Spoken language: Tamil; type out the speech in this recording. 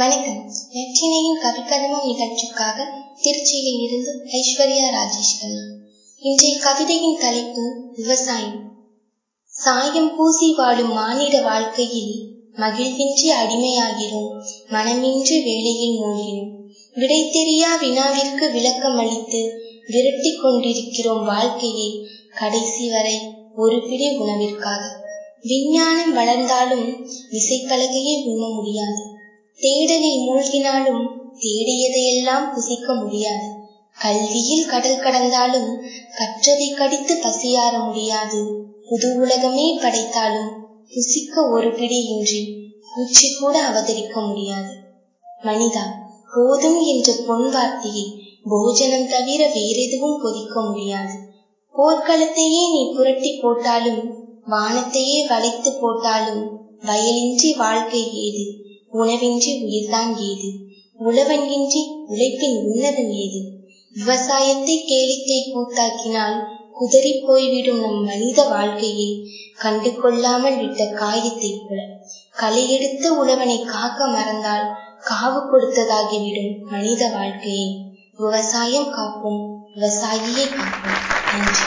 வணக்கம். நெற்றினையின் கவிக்கதமம் நிகழ்ச்சிக்காக திருச்சியில் இருந்து ஐஸ்வர்யா ராஜேஸ்வரி. இன்றைய கவிதையின் தலைப்பு விவசாயம். சாயம் பூசி வாடும் மானிட வாழ்க்கையில் மகிழ்வின்றி அடிமையாகிறோம். மனமின்றி வேலையில் மூழ்கினோம் விடை தெரியா வினாவிற்கு விளக்கம் அளித்து விரட்டி கொண்டிருக்கிறோம் வாழ்க்கையை கடைசி வரை ஒரு பிடி உணவிற்காக. விஞ்ஞானம் வளர்ந்தாலும் விசைப்பலகையை உண்ண முடியாது. தேடலில் மூழ்கினாலும் தேடியதையெல்லாம் புசிக்க முடியாது. கல்வியில் கடல் கடந்தாலும் கற்றதை கடித்து பசியாற முடியாது. புது உலகமே படைத்தாலும் புசிக்க ஒரு பிடி இன்றி பூச்சி கூட அவதரிக்க முடியாது. மனிதா போதும் என்ற பொன் வார்த்தையை போஜனம் தவிர வேறெதுவும் பொதிக்க முடியாது. போர்க்களத்தையே நீ புரட்டி போட்டாலும் வானத்தையே வளைத்து போட்டாலும் வயலின்றி வாழ்க்கை ஏது? உணவின்றி உயிர்தான் ஏது உழவன் இன்றி உழைப்பின் உன்னதம் ஏது? விவசாயத்தை கேளிக்கை கூத்தாக்கினால் குதறி போய்விடும் நம் மனித வாழ்க்கையை கண்டு கொள்ளாமல் விட்ட காயத்தை போல. களை எடுத்த உழவனை காக்க மறந்தால் காவு கொடுத்ததாகிவிடும் மனித வாழ்க்கையை. விவசாயம் காப்போம். விவசாயியை காப்போம். நன்றி.